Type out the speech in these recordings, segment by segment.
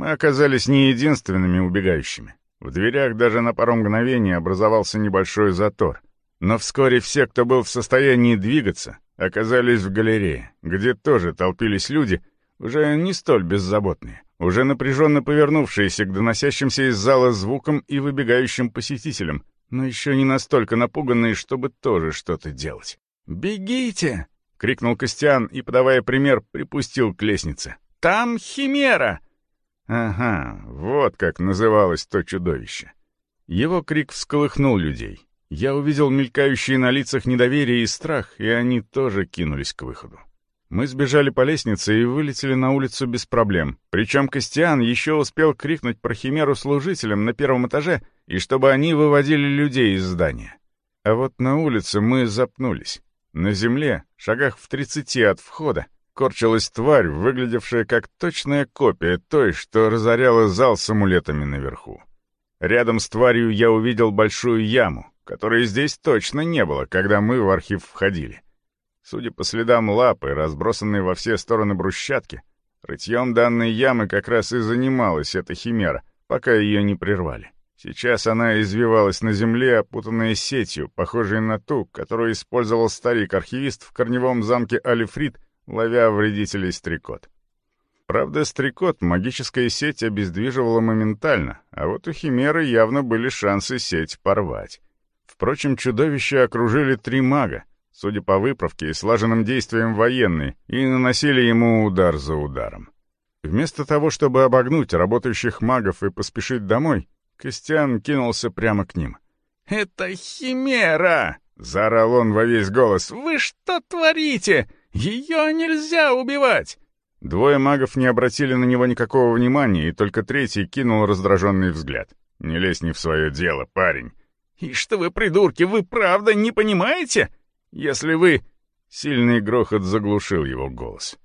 Мы оказались не единственными убегающими. В дверях даже на пару мгновений образовался небольшой затор. Но вскоре все, кто был в состоянии двигаться, оказались в галерее, где тоже толпились люди, уже не столь беззаботные, уже напряженно повернувшиеся к доносящимся из зала звукам и выбегающим посетителям, но еще не настолько напуганные, чтобы тоже что-то делать. «Бегите!» — крикнул Костян и, подавая пример, припустил к лестнице. «Там химера!» Ага, вот как называлось то чудовище. Его крик всколыхнул людей. Я увидел мелькающие на лицах недоверие и страх, и они тоже кинулись к выходу. Мы сбежали по лестнице и вылетели на улицу без проблем. Причем Костян еще успел крикнуть про химеру служителям на первом этаже, и чтобы они выводили людей из здания. А вот на улице мы запнулись. На земле, шагах в тридцати от входа, корчилась тварь, выглядевшая как точная копия той, что разоряла зал с амулетами наверху. Рядом с тварью я увидел большую яму, которой здесь точно не было, когда мы в архив входили. Судя по следам лапы, разбросанной во все стороны брусчатки, рытьем данной ямы как раз и занималась эта химера, пока ее не прервали. Сейчас она извивалась на земле, опутанная сетью, похожей на ту, которую использовал старик-архивист в корневом замке Алифрит, ловя вредителей стрекот. Правда, стрекот магическая сеть обездвиживала моментально, а вот у Химеры явно были шансы сеть порвать. Впрочем, чудовища окружили три мага, судя по выправке и слаженным действиям военные, и наносили ему удар за ударом. Вместо того, чтобы обогнуть работающих магов и поспешить домой, Костян кинулся прямо к ним. «Это Химера!» — заорал он во весь голос. «Вы что творите? Ее нельзя убивать!» Двое магов не обратили на него никакого внимания, и только третий кинул раздраженный взгляд. «Не лезь не в свое дело, парень. «И что вы, придурки, вы правда не понимаете? Если вы...» Сильный грохот заглушил его голос.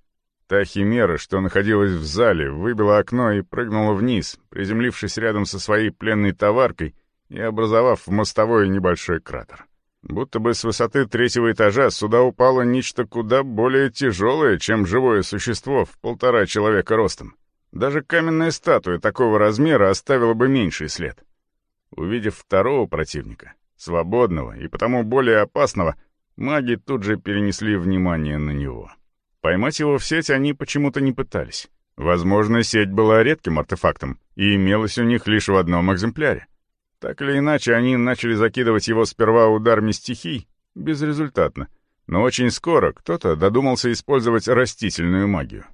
Та химера, что находилась в зале, выбила окно и прыгнула вниз, приземлившись рядом со своей пленной товаркой и образовав в мостовой небольшой кратер. Будто бы с высоты третьего этажа сюда упало нечто куда более тяжелое, чем живое существо в полтора человека ростом. Даже каменная статуя такого размера оставила бы меньший след. Увидев второго противника, свободного и потому более опасного, маги тут же перенесли внимание на него. Поймать его в сеть они почему-то не пытались. Возможно, сеть была редким артефактом и имелась у них лишь в одном экземпляре. Так или иначе, они начали закидывать его сперва ударами стихий, безрезультатно. Но очень скоро кто-то додумался использовать растительную магию.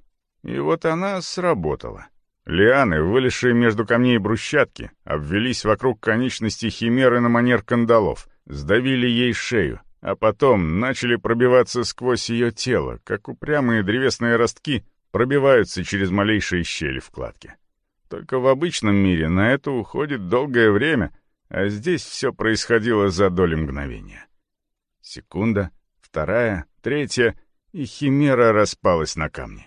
И вот она сработала. Лианы, вылезшие между камней брусчатки, обвелись вокруг конечностей химеры на манер кандалов, сдавили ей шею, а потом начали пробиваться сквозь ее тело, как упрямые древесные ростки пробиваются через малейшие щели в кладке. Только в обычном мире на это уходит долгое время, а здесь все происходило за доли мгновения. Секунда, вторая, третья, и химера распалась на камни.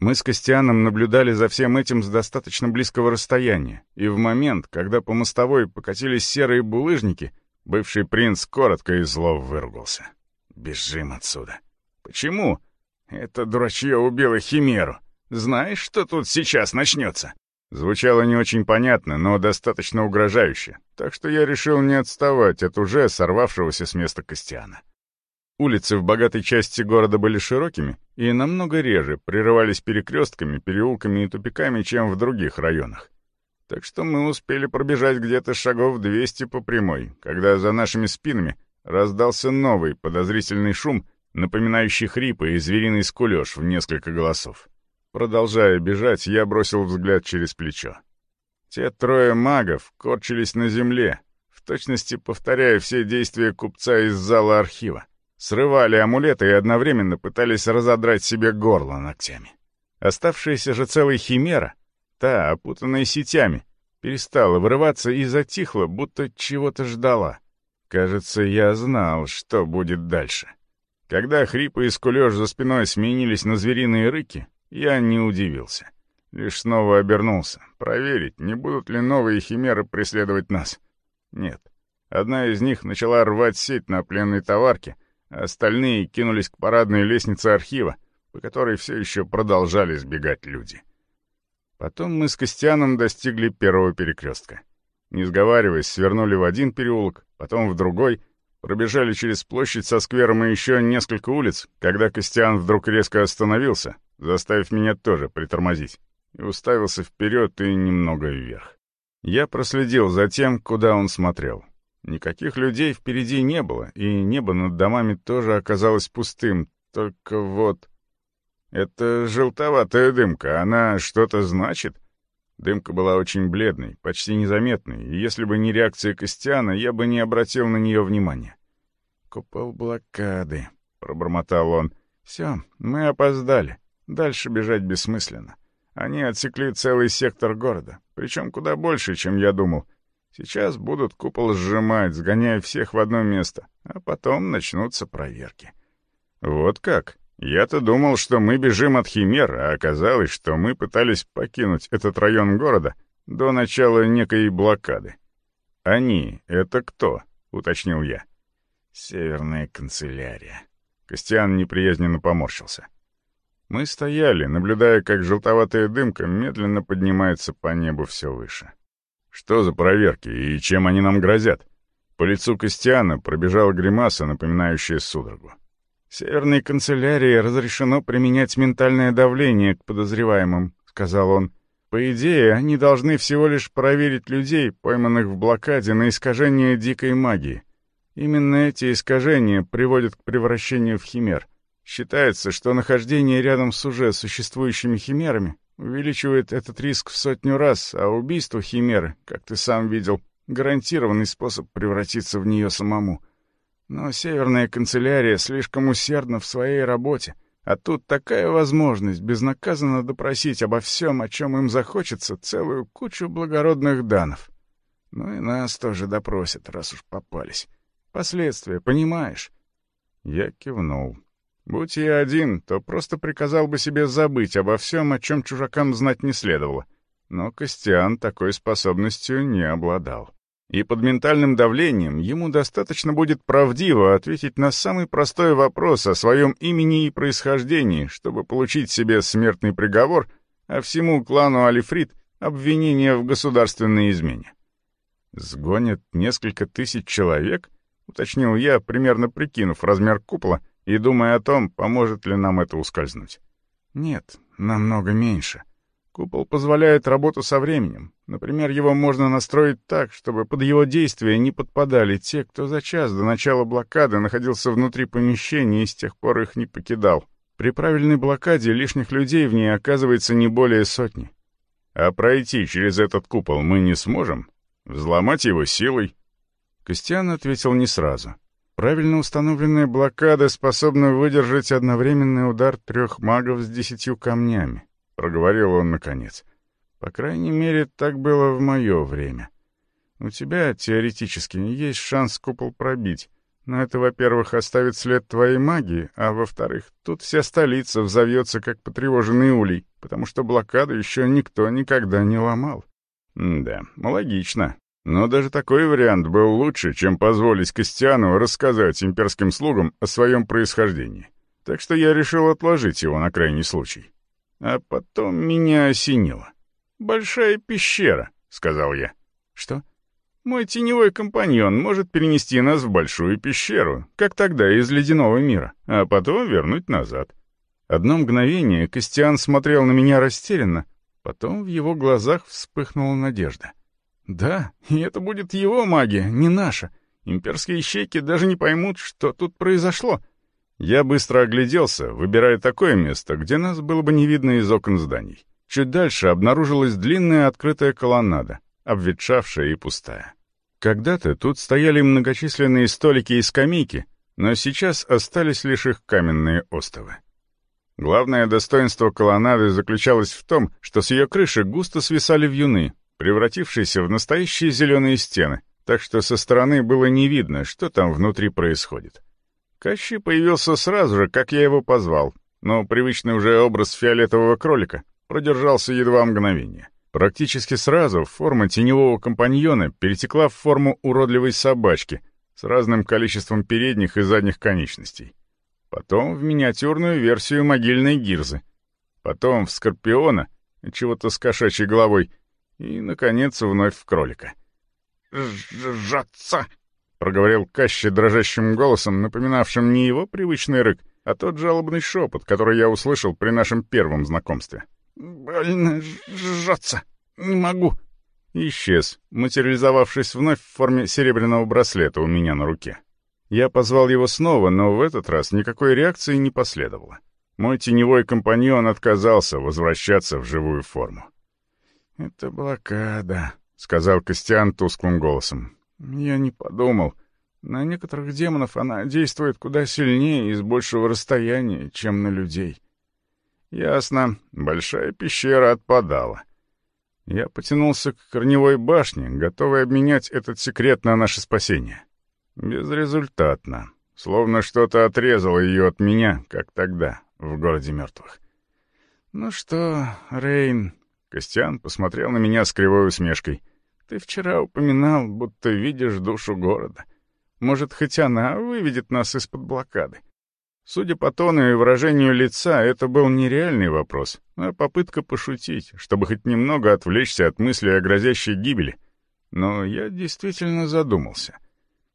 Мы с Костяном наблюдали за всем этим с достаточно близкого расстояния, и в момент, когда по мостовой покатились серые булыжники, бывший принц коротко и зло выругался. «Бежим отсюда». «Почему?» «Это дурачье убило Химеру. Знаешь, что тут сейчас начнется?» Звучало не очень понятно, но достаточно угрожающе, так что я решил не отставать от уже сорвавшегося с места Костяна. Улицы в богатой части города были широкими и намного реже прерывались перекрестками, переулками и тупиками, чем в других районах. Так что мы успели пробежать где-то шагов 200 по прямой, когда за нашими спинами раздался новый подозрительный шум, напоминающий хрипы и звериный скулеж в несколько голосов. Продолжая бежать, я бросил взгляд через плечо. Те трое магов корчились на земле, в точности повторяя все действия купца из зала архива срывали амулеты и одновременно пытались разодрать себе горло ногтями. Оставшаяся же целая химера, та, опутанная сетями, перестала вырываться и затихла, будто чего-то ждала. Кажется, я знал, что будет дальше. Когда хрипы и скулёж за спиной сменились на звериные рыки, я не удивился. Лишь снова обернулся, проверить, не будут ли новые химеры преследовать нас. Нет. Одна из них начала рвать сеть на пленной товарке — Остальные кинулись к парадной лестнице архива, по которой все еще продолжали сбегать люди. Потом мы с Костяном достигли первого перекрестка. Не сговариваясь, свернули в один переулок, потом в другой, пробежали через площадь со сквером и еще несколько улиц, когда Костян вдруг резко остановился, заставив меня тоже притормозить, и уставился вперед и немного вверх. Я проследил за тем, куда он смотрел. Никаких людей впереди не было, и небо над домами тоже оказалось пустым, только вот... Это желтоватая дымка, она что-то значит? Дымка была очень бледной, почти незаметной, и если бы не реакция Костяна, я бы не обратил на нее внимания. «Купол блокады», — пробормотал он. «Все, мы опоздали. Дальше бежать бессмысленно. Они отсекли целый сектор города, причем куда больше, чем я думал. Сейчас будут купол сжимать, сгоняя всех в одно место, а потом начнутся проверки». «Вот как?» Я-то думал, что мы бежим от химер, а оказалось, что мы пытались покинуть этот район города до начала некой блокады. «Они — это кто?» — уточнил я. «Северная канцелярия». Костян неприязненно поморщился. Мы стояли, наблюдая, как желтоватая дымка медленно поднимается по небу все выше. Что за проверки и чем они нам грозят? По лицу Костяна пробежала гримаса, напоминающая судорогу. «Северной канцелярии разрешено применять ментальное давление к подозреваемым», — сказал он. «По идее, они должны всего лишь проверить людей, пойманных в блокаде, на искажение дикой магии. Именно эти искажения приводят к превращению в химер. Считается, что нахождение рядом с уже существующими химерами увеличивает этот риск в сотню раз, а убийство химеры, как ты сам видел, гарантированный способ превратиться в нее самому». Но Северная канцелярия слишком усердна в своей работе, а тут такая возможность безнаказанно допросить обо всем, о чем им захочется, целую кучу благородных данов. Ну и нас тоже допросят, раз уж попались. Последствия, понимаешь? Я кивнул. Будь я один, то просто приказал бы себе забыть обо всем, о чем чужакам знать не следовало. Но Костян такой способностью не обладал. И под ментальным давлением ему достаточно будет правдиво ответить на самый простой вопрос о своем имени и происхождении, чтобы получить себе смертный приговор, а всему клану Алифрит — обвинение в государственной измене. «Сгонят несколько тысяч человек?» — уточнил я, примерно прикинув размер купола и думая о том, поможет ли нам это ускользнуть. «Нет, намного меньше. Купол позволяет работу со временем. Например, его можно настроить так, чтобы под его действие не подпадали те, кто за час до начала блокады находился внутри помещения и с тех пор их не покидал. При правильной блокаде лишних людей в ней оказывается не более сотни. А пройти через этот купол мы не сможем? Взломать его силой? Костян ответил не сразу. Правильно установленная блокада способна выдержать одновременный удар трех магов с десятью камнями проговорил он наконец. По крайней мере, так было в мое время. У тебя, теоретически, есть шанс купол пробить. Но это, во-первых, оставит след твоей магии, а во-вторых, тут вся столица взовьется, как потревоженный улей, потому что блокаду еще никто никогда не ломал. Да, логично. Но даже такой вариант был лучше, чем позволить Костяну рассказать имперским слугам о своем происхождении. Так что я решил отложить его на крайний случай. А потом меня осенило. «Большая пещера», — сказал я. «Что?» «Мой теневой компаньон может перенести нас в большую пещеру, как тогда из ледяного мира, а потом вернуть назад». Одно мгновение Костян смотрел на меня растерянно, потом в его глазах вспыхнула надежда. «Да, и это будет его магия, не наша. Имперские щеки даже не поймут, что тут произошло. Я быстро огляделся, выбирая такое место, где нас было бы не видно из окон зданий. Чуть дальше обнаружилась длинная открытая колоннада, обветшавшая и пустая. Когда-то тут стояли многочисленные столики и скамейки, но сейчас остались лишь их каменные остовы. Главное достоинство колоннады заключалось в том, что с ее крыши густо свисали вьюны, превратившиеся в настоящие зеленые стены, так что со стороны было не видно, что там внутри происходит. Кащи появился сразу же, как я его позвал, но привычный уже образ фиолетового кролика продержался едва мгновение. Практически сразу форма теневого компаньона перетекла в форму уродливой собачки с разным количеством передних и задних конечностей. Потом в миниатюрную версию могильной гирзы. Потом в скорпиона чего-то с кошачьей головой, и, наконец, вновь в кролика. «Жжаться!» — проговорил Кащи дрожащим голосом, напоминавшим не его привычный рык, а тот жалобный шепот, который я услышал при нашем первом знакомстве. «Больно жжаться! Не могу!» исчез, материализовавшись вновь в форме серебряного браслета у меня на руке. Я позвал его снова, но в этот раз никакой реакции не последовало. Мой теневой компаньон отказался возвращаться в живую форму. «Это блокада», — сказал Костян тусклым голосом. «Я не подумал. На некоторых демонов она действует куда сильнее и с большего расстояния, чем на людей». «Ясно. Большая пещера отпадала. Я потянулся к корневой башне, готовый обменять этот секрет на наше спасение. Безрезультатно. Словно что-то отрезало ее от меня, как тогда, в городе мертвых. «Ну что, Рейн...» Костян посмотрел на меня с кривой усмешкой. «Ты вчера упоминал, будто видишь душу города. Может, хоть она выведет нас из-под блокады?» Судя по тону и выражению лица, это был не реальный вопрос, а попытка пошутить, чтобы хоть немного отвлечься от мысли о грозящей гибели. Но я действительно задумался.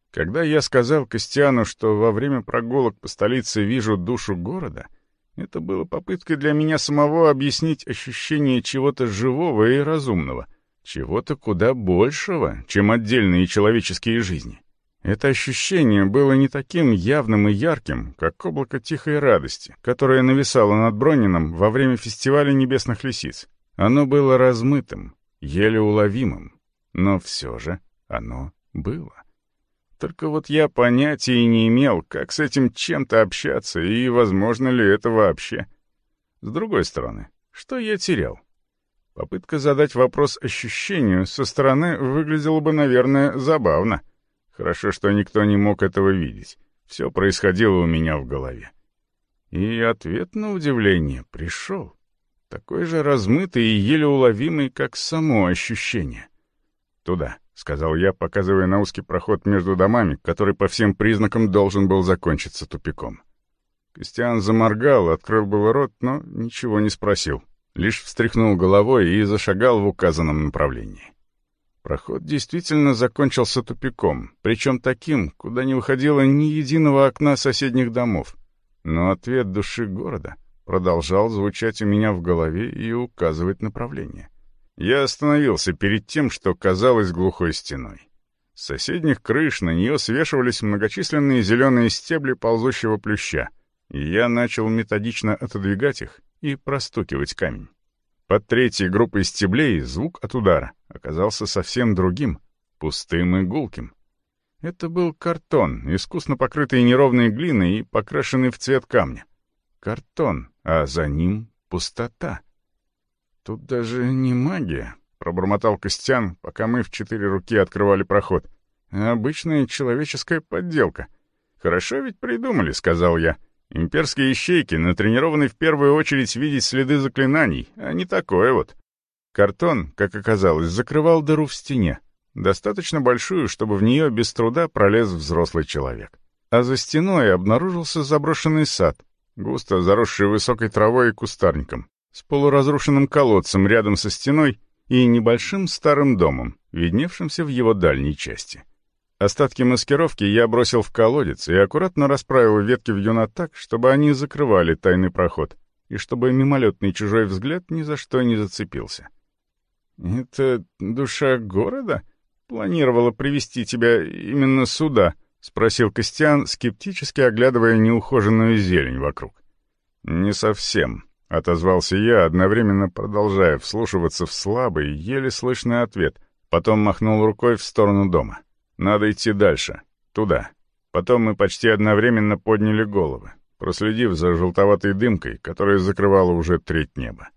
Когда я сказал Костяну, что во время прогулок по столице вижу душу города, это было попыткой для меня самого объяснить ощущение чего-то живого и разумного, чего-то куда большего, чем отдельные человеческие жизни. Это ощущение было не таким явным и ярким, как облако тихой радости, которое нависало над Бронином во время фестиваля небесных лисиц. Оно было размытым, еле уловимым, но все же оно было. Только вот я понятия не имел, как с этим чем-то общаться и возможно ли это вообще. С другой стороны, что я терял? Попытка задать вопрос ощущению со стороны выглядела бы, наверное, забавно — Хорошо, что никто не мог этого видеть. Все происходило у меня в голове. И ответ на удивление пришел. Такой же размытый и еле уловимый, как само ощущение. «Туда», — сказал я, показывая на узкий проход между домами, который по всем признакам должен был закончиться тупиком. Костян заморгал, открыл было рот, но ничего не спросил. Лишь встряхнул головой и зашагал в указанном направлении. Проход действительно закончился тупиком, причем таким, куда не выходило ни единого окна соседних домов. Но ответ души города продолжал звучать у меня в голове и указывать направление. Я остановился перед тем, что казалось глухой стеной. С соседних крыш на нее свешивались многочисленные зеленые стебли ползущего плюща, и я начал методично отодвигать их и простукивать камень. Под третьей группой стеблей звук от удара оказался совсем другим, пустым и гулким. Это был картон, искусно покрытый неровной глиной и покрашенный в цвет камня. Картон, а за ним пустота. «Тут даже не магия», — пробормотал Костян, пока мы в четыре руки открывали проход. «А «Обычная человеческая подделка. Хорошо ведь придумали», — сказал я. Имперские ищейки натренированы в первую очередь видеть следы заклинаний, а не такое вот. Картон, как оказалось, закрывал дыру в стене, достаточно большую, чтобы в нее без труда пролез взрослый человек. А за стеной обнаружился заброшенный сад, густо заросший высокой травой и кустарником, с полуразрушенным колодцем рядом со стеной и небольшим старым домом, видневшимся в его дальней части. Остатки маскировки я бросил в колодец и аккуратно расправил ветки вьюна так, чтобы они закрывали тайный проход, и чтобы мимолетный чужой взгляд ни за что не зацепился. «Это душа города? Планировала привести тебя именно сюда?» — спросил Костян, скептически оглядывая неухоженную зелень вокруг. «Не совсем», — отозвался я, одновременно продолжая вслушиваться в слабый, еле слышный ответ, потом махнул рукой в сторону дома. Надо идти дальше. Туда. Потом мы почти одновременно подняли головы, проследив за желтоватой дымкой, которая закрывала уже треть неба.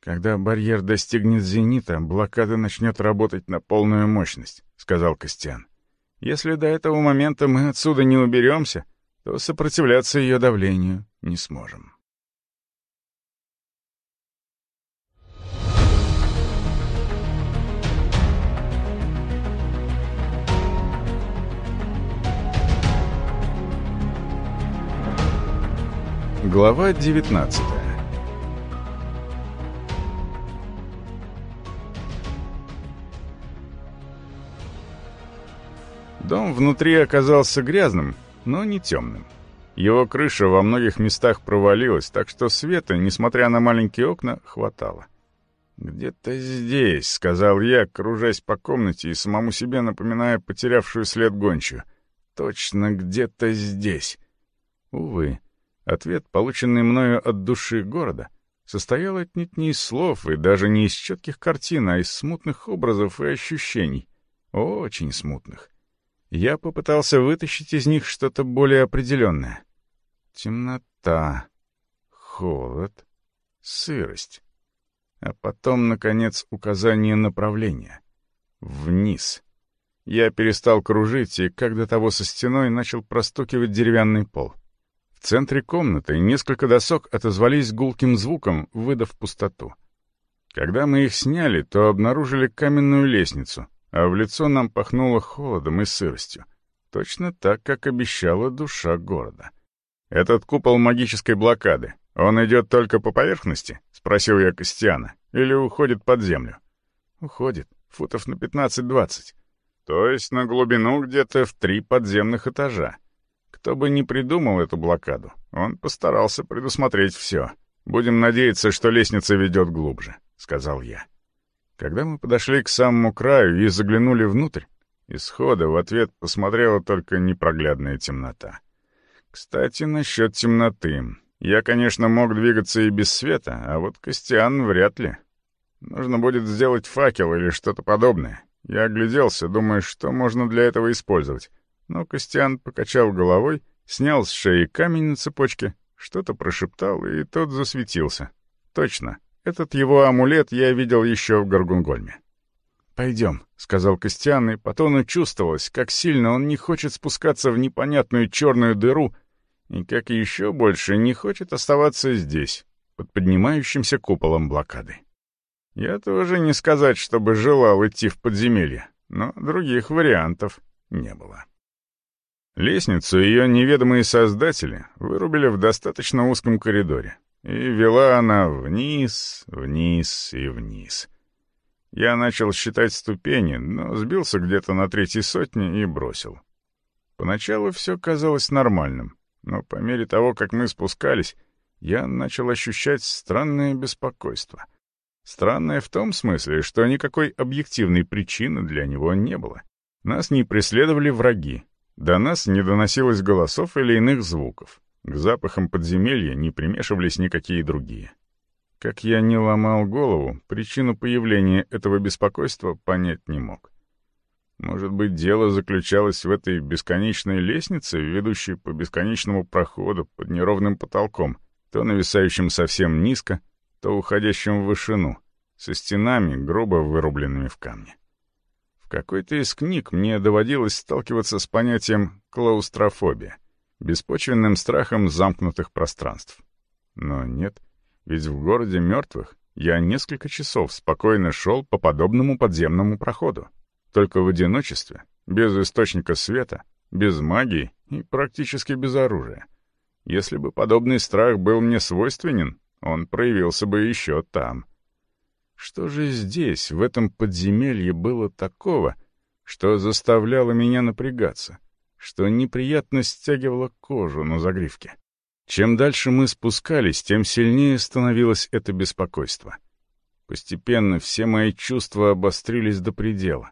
«Когда барьер достигнет зенита, блокада начнет работать на полную мощность», — сказал Костян. «Если до этого момента мы отсюда не уберемся, то сопротивляться ее давлению не сможем». Глава 19 Дом внутри оказался грязным, но не темным. Его крыша во многих местах провалилась, так что света, несмотря на маленькие окна, хватало. «Где-то здесь», — сказал я, кружась по комнате и самому себе напоминая потерявшую след гончую. «Точно где-то здесь». Увы, ответ, полученный мною от души города, состоял отнюдь не из слов и даже не из четких картин, а из смутных образов и ощущений. Очень смутных. Я попытался вытащить из них что-то более определенное. Темнота, холод, сырость. А потом, наконец, указание направления. Вниз. Я перестал кружить и, как до того со стеной, начал простукивать деревянный пол. В центре комнаты несколько досок отозвались гулким звуком, выдав пустоту. Когда мы их сняли, то обнаружили каменную лестницу, а в лицо нам пахнуло холодом и сыростью. Точно так, как обещала душа города. «Этот купол магической блокады, он идет только по поверхности?» — спросил я Костяна. «Или уходит под землю?» «Уходит. Футов на 15-20. То есть на глубину где-то в три подземных этажа. Кто бы ни придумал эту блокаду, он постарался предусмотреть все. Будем надеяться, что лестница ведет глубже», — сказал я. Когда мы подошли к самому краю и заглянули внутрь, исхода в ответ посмотрела только непроглядная темнота. Кстати, насчет темноты. Я, конечно, мог двигаться и без света, а вот Костян вряд ли. Нужно будет сделать факел или что-то подобное. Я огляделся, думая, что можно для этого использовать. Но Костян покачал головой, снял с шеи камень на цепочке, что-то прошептал, и тот засветился. Точно, этот его амулет я видел еще в Гаргунгольме. «Пойдем», — сказал Костян, и по тону чувствовалось, как сильно он не хочет спускаться в непонятную черную дыру и как еще больше не хочет оставаться здесь, под поднимающимся куполом блокады. Я тоже не сказать, чтобы желал идти в подземелье, но других вариантов не было. Лестницу ее неведомые создатели вырубили в достаточно узком коридоре, и вела она вниз, вниз и вниз. Я начал считать ступени, но сбился где-то на третьей сотне и бросил. Поначалу все казалось нормальным, но по мере того, как мы спускались, я начал ощущать странное беспокойство. Странное в том смысле, что никакой объективной причины для него не было. Нас не преследовали враги, до нас не доносилось голосов или иных звуков. К запахам подземелья не примешивались никакие другие. Как я не ломал голову, причину появления этого беспокойства понять не мог. Может быть, дело заключалось в этой бесконечной лестнице, ведущей по бесконечному проходу под неровным потолком, то нависающим совсем низко, то уходящим в вышину, со стенами, грубо вырубленными в камне какой-то из книг мне доводилось сталкиваться с понятием клаустрофобия, беспочвенным страхом замкнутых пространств. Но нет, ведь в городе мертвых я несколько часов спокойно шел по подобному подземному проходу, только в одиночестве, без источника света, без магии и практически без оружия. Если бы подобный страх был мне свойственен, он проявился бы еще там — что же здесь, в этом подземелье, было такого, что заставляло меня напрягаться, что неприятно стягивало кожу на загривке? Чем дальше мы спускались, тем сильнее становилось это беспокойство. Постепенно все мои чувства обострились до предела.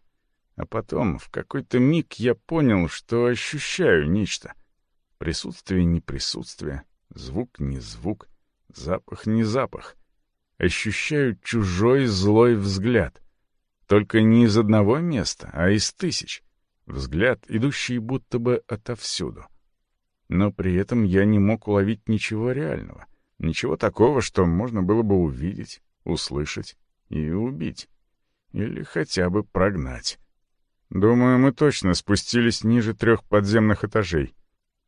А потом, в какой-то миг, я понял, что ощущаю нечто. Присутствие не присутствие, звук не звук, запах не запах ощущаю чужой злой взгляд. Только не из одного места, а из тысяч. Взгляд, идущий будто бы отовсюду. Но при этом я не мог уловить ничего реального. Ничего такого, что можно было бы увидеть, услышать и убить. Или хотя бы прогнать. Думаю, мы точно спустились ниже трех подземных этажей.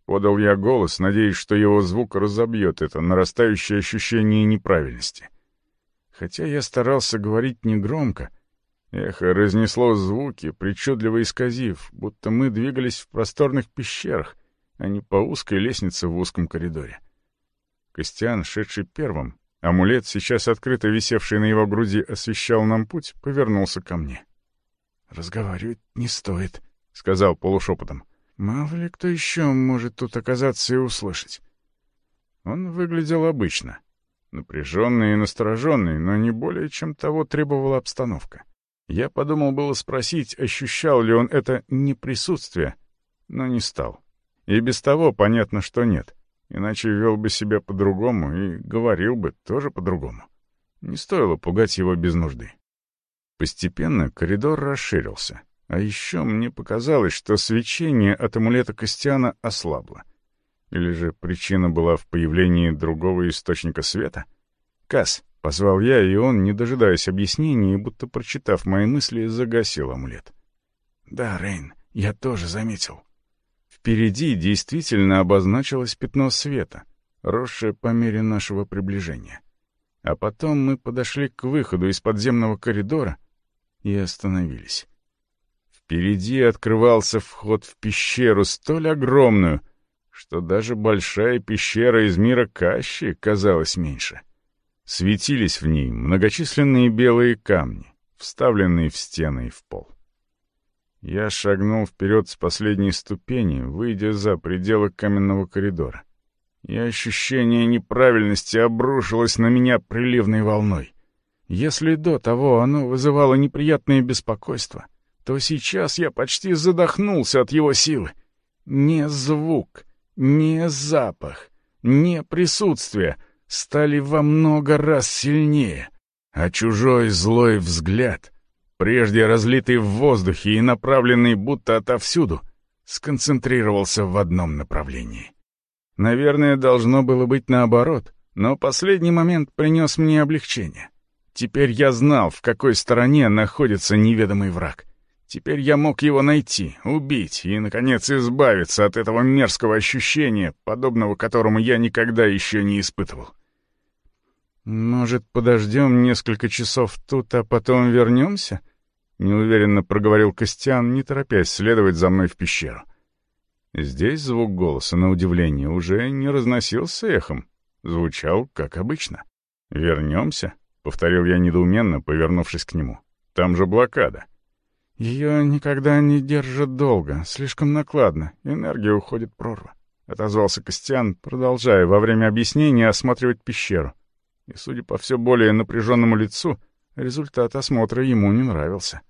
Подал я голос, надеясь, что его звук разобьет это нарастающее ощущение неправильности. Хотя я старался говорить негромко, эхо разнесло звуки, причудливо исказив, будто мы двигались в просторных пещерах, а не по узкой лестнице в узком коридоре. Костян, шедший первым, амулет, сейчас открыто висевший на его груди, освещал нам путь, повернулся ко мне. «Разговаривать не стоит», — сказал полушепотом. «Мало ли кто еще может тут оказаться и услышать». Он выглядел обычно. Напряженный и настороженный, но не более, чем того требовала обстановка. Я подумал было спросить, ощущал ли он это неприсутствие, но не стал. И без того понятно, что нет. Иначе вел бы себя по-другому и говорил бы тоже по-другому. Не стоило пугать его без нужды. Постепенно коридор расширился. А еще мне показалось, что свечение от амулета Костяна ослабло. Или же причина была в появлении другого источника света? «Кас», — позвал я, и он, не дожидаясь объяснений, будто прочитав мои мысли, загасил амулет. «Да, Рейн, я тоже заметил». Впереди действительно обозначилось пятно света, росшее по мере нашего приближения. А потом мы подошли к выходу из подземного коридора и остановились. Впереди открывался вход в пещеру столь огромную, что даже большая пещера из мира Кащи казалась меньше. Светились в ней многочисленные белые камни, вставленные в стены и в пол. Я шагнул вперед с последней ступени, выйдя за пределы каменного коридора. И ощущение неправильности обрушилось на меня приливной волной. Если до того оно вызывало неприятное беспокойство, то сейчас я почти задохнулся от его силы. Не звук, не запах, не присутствие стали во много раз сильнее, а чужой злой взгляд, прежде разлитый в воздухе и направленный будто отовсюду, сконцентрировался в одном направлении. Наверное, должно было быть наоборот, но последний момент принес мне облегчение. Теперь я знал, в какой стороне находится неведомый враг. Теперь я мог его найти, убить и, наконец, избавиться от этого мерзкого ощущения, подобного которому я никогда еще не испытывал. «Может, подождем несколько часов тут, а потом вернемся?» — неуверенно проговорил Костян, не торопясь следовать за мной в пещеру. Здесь звук голоса, на удивление, уже не разносился эхом. Звучал, как обычно. «Вернемся?» — повторил я недоуменно, повернувшись к нему. «Там же блокада». «Ее никогда не держат долго, слишком накладно, энергия уходит прорва», — отозвался Костян, продолжая во время объяснения осматривать пещеру и, судя по все более напряженному лицу, результат осмотра ему не нравился.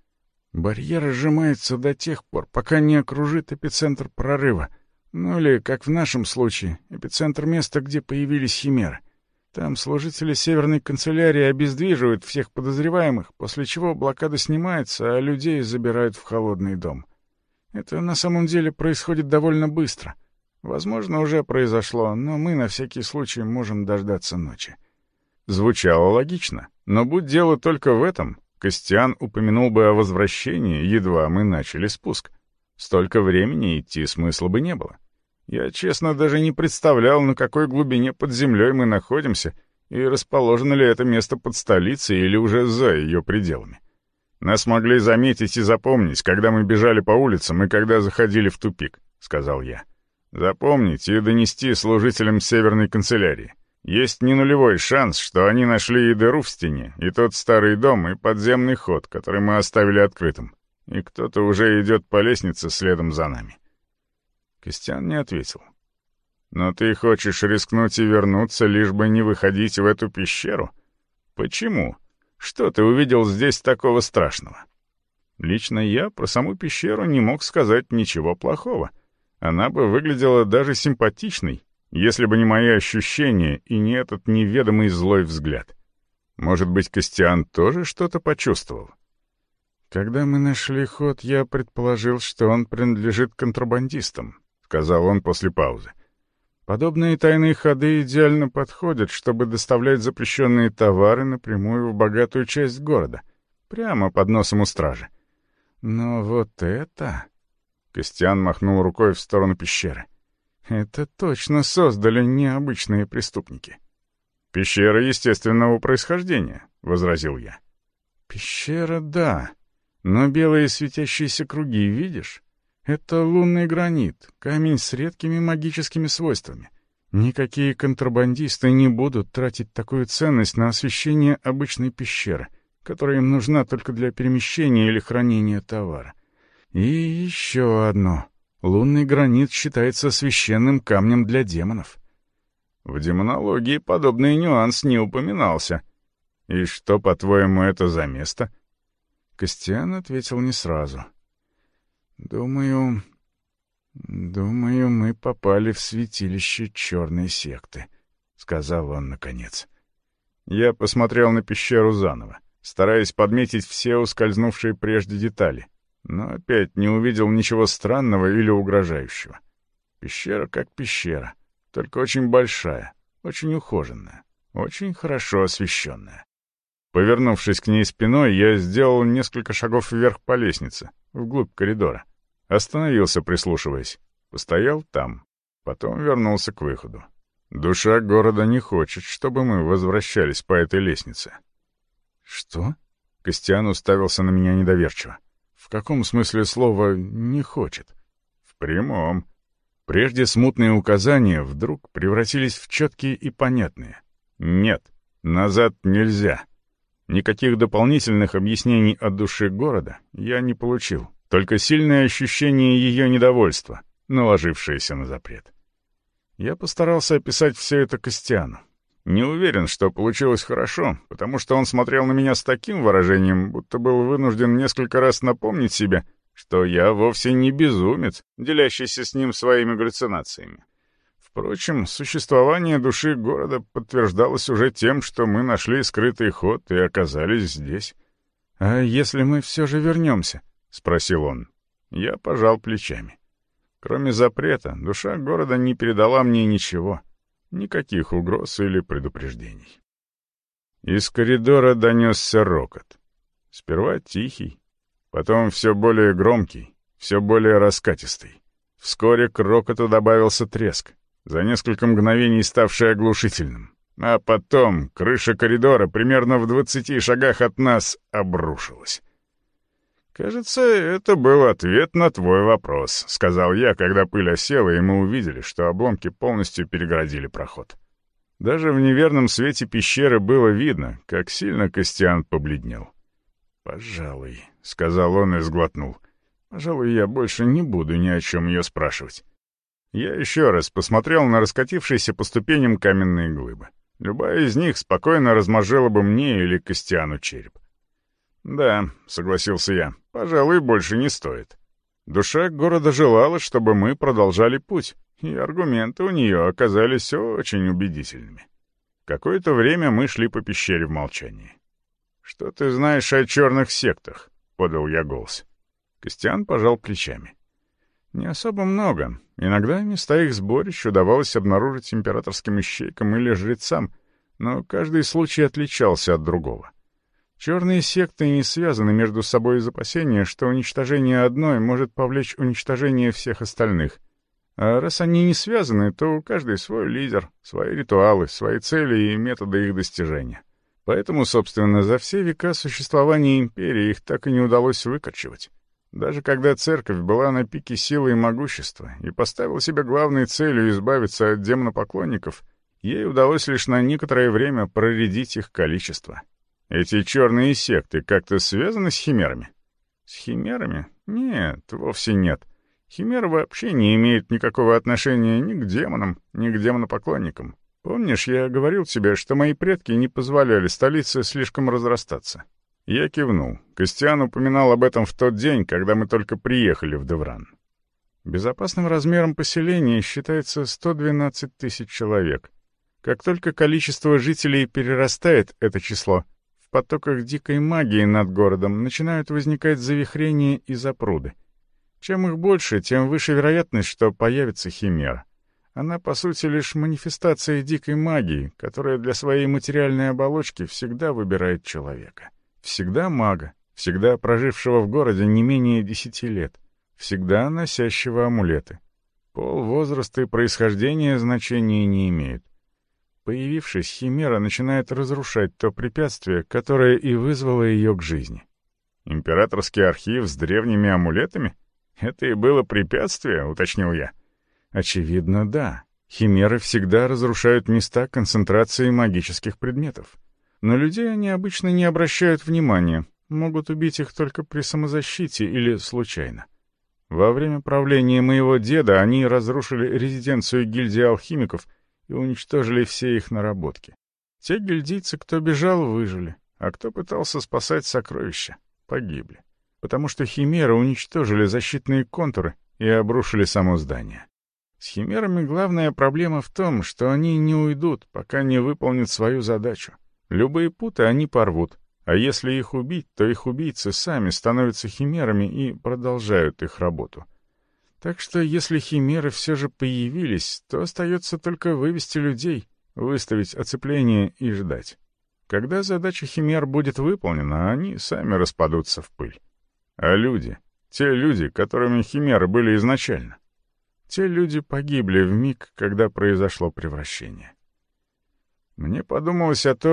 Барьер сжимается до тех пор, пока не окружит эпицентр прорыва, ну или, как в нашем случае, эпицентр места, где появились химеры. Там служители Северной канцелярии обездвиживают всех подозреваемых, после чего блокада снимается, а людей забирают в холодный дом. Это на самом деле происходит довольно быстро. Возможно, уже произошло, но мы на всякий случай можем дождаться ночи. Звучало логично, но будь дело только в этом, Костян упомянул бы о возвращении, едва мы начали спуск. Столько времени идти смысла бы не было. Я, честно, даже не представлял, на какой глубине под землей мы находимся и расположено ли это место под столицей или уже за ее пределами. Нас могли заметить и запомнить, когда мы бежали по улицам и когда заходили в тупик, — сказал я. Запомнить и донести служителям Северной канцелярии. Есть не нулевой шанс, что они нашли и дыру в стене, и тот старый дом, и подземный ход, который мы оставили открытым. И кто-то уже идет по лестнице следом за нами. Костян не ответил. «Но ты хочешь рискнуть и вернуться, лишь бы не выходить в эту пещеру? Почему? Что ты увидел здесь такого страшного?» Лично я про саму пещеру не мог сказать ничего плохого. Она бы выглядела даже симпатичной, если бы не мои ощущения и не этот неведомый злой взгляд. Может быть, Костян тоже что-то почувствовал? Когда мы нашли ход, я предположил, что он принадлежит контрабандистам, сказал он после паузы. Подобные тайные ходы идеально подходят, чтобы доставлять запрещенные товары напрямую в богатую часть города, прямо под носом у стражи. Но вот это... Костян махнул рукой в сторону пещеры. Это точно создали необычные преступники. «Пещера естественного происхождения», — возразил я. «Пещера, да. Но белые светящиеся круги, видишь? Это лунный гранит, камень с редкими магическими свойствами. Никакие контрабандисты не будут тратить такую ценность на освещение обычной пещеры, которая им нужна только для перемещения или хранения товара. И еще одно. Лунный гранит считается священным камнем для демонов. В демонологии подобный нюанс не упоминался. И что, по-твоему, это за место? Костян ответил не сразу. Думаю... Думаю, мы попали в святилище черной секты, — сказал он наконец. Я посмотрел на пещеру заново, стараясь подметить все ускользнувшие прежде детали, но опять не увидел ничего странного или угрожающего. Пещера как пещера, только очень большая, очень ухоженная, очень хорошо освещенная. Повернувшись к ней спиной, я сделал несколько шагов вверх по лестнице, вглубь коридора. Остановился, прислушиваясь. Постоял там. Потом вернулся к выходу. Душа города не хочет, чтобы мы возвращались по этой лестнице. «Что?» Костян уставился на меня недоверчиво. В каком смысле слова «не хочет»? В прямом. Прежде смутные указания вдруг превратились в четкие и понятные. Нет, назад нельзя. Никаких дополнительных объяснений от души города я не получил, только сильное ощущение ее недовольства, наложившееся на запрет. Я постарался описать все это Костяну, не уверен, что получилось хорошо, потому что он смотрел на меня с таким выражением, будто был вынужден несколько раз напомнить себе, что я вовсе не безумец, делящийся с ним своими галлюцинациями. Впрочем, существование души города подтверждалось уже тем, что мы нашли скрытый ход и оказались здесь. «А если мы все же вернемся?» — спросил он. Я пожал плечами. Кроме запрета, душа города не передала мне ничего — Никаких угроз или предупреждений. Из коридора донесся рокот. Сперва тихий, потом все более громкий, все более раскатистый. Вскоре к рокоту добавился треск, за несколько мгновений ставший оглушительным. А потом крыша коридора примерно в двадцати шагах от нас обрушилась. «Кажется, это был ответ на твой вопрос», — сказал я, когда пыль осела, и мы увидели, что обломки полностью перегородили проход. Даже в неверном свете пещеры было видно, как сильно Костян побледнел. «Пожалуй», — сказал он и сглотнул. «Пожалуй, я больше не буду ни о чем ее спрашивать». Я еще раз посмотрел на раскатившиеся по ступеням каменные глыбы. Любая из них спокойно размажила бы мне или Костяну череп. «Да», — согласился я, — «пожалуй, больше не стоит». Душа города желала, чтобы мы продолжали путь, и аргументы у нее оказались очень убедительными. Какое-то время мы шли по пещере в молчании. «Что ты знаешь о черных сектах?» — подал я голос. Костян пожал плечами. «Не особо много. Иногда места их сборищ удавалось обнаружить императорским ищейкам или жрецам, но каждый случай отличался от другого. Черные секты не связаны между собой из опасения, что уничтожение одной может повлечь уничтожение всех остальных. А раз они не связаны, то у каждой свой лидер, свои ритуалы, свои цели и методы их достижения. Поэтому, собственно, за все века существования империи их так и не удалось выкорчевать. Даже когда церковь была на пике силы и могущества и поставила себе главной целью избавиться от демонопоклонников, ей удалось лишь на некоторое время проредить их количество — эти черные секты как-то связаны с химерами? С химерами? Нет, вовсе нет. Химеры вообще не имеют никакого отношения ни к демонам, ни к демонопоклонникам. Помнишь, я говорил тебе, что мои предки не позволяли столице слишком разрастаться? Я кивнул. Костян упоминал об этом в тот день, когда мы только приехали в Девран. Безопасным размером поселения считается 112 тысяч человек. Как только количество жителей перерастает это число, потоках дикой магии над городом начинают возникать завихрения и запруды. Чем их больше, тем выше вероятность, что появится химера. Она, по сути, лишь манифестация дикой магии, которая для своей материальной оболочки всегда выбирает человека. Всегда мага, всегда прожившего в городе не менее десяти лет, всегда носящего амулеты. Пол, возраст и происхождение значения не имеют. Появившись, Химера начинает разрушать то препятствие, которое и вызвало ее к жизни. «Императорский архив с древними амулетами? Это и было препятствие?» — уточнил я. «Очевидно, да. Химеры всегда разрушают места концентрации магических предметов. Но людей они обычно не обращают внимания, могут убить их только при самозащите или случайно. Во время правления моего деда они разрушили резиденцию гильдии алхимиков и уничтожили все их наработки. Те гильдийцы, кто бежал, выжили, а кто пытался спасать сокровища, погибли. Потому что химеры уничтожили защитные контуры и обрушили само здание. С химерами главная проблема в том, что они не уйдут, пока не выполнят свою задачу. Любые путы они порвут, а если их убить, то их убийцы сами становятся химерами и продолжают их работу. Так что если химеры все же появились, то остается только вывести людей, выставить оцепление и ждать. Когда задача химер будет выполнена, они сами распадутся в пыль. А люди, те люди, которыми химеры были изначально, те люди погибли в миг, когда произошло превращение. Мне подумалось о том,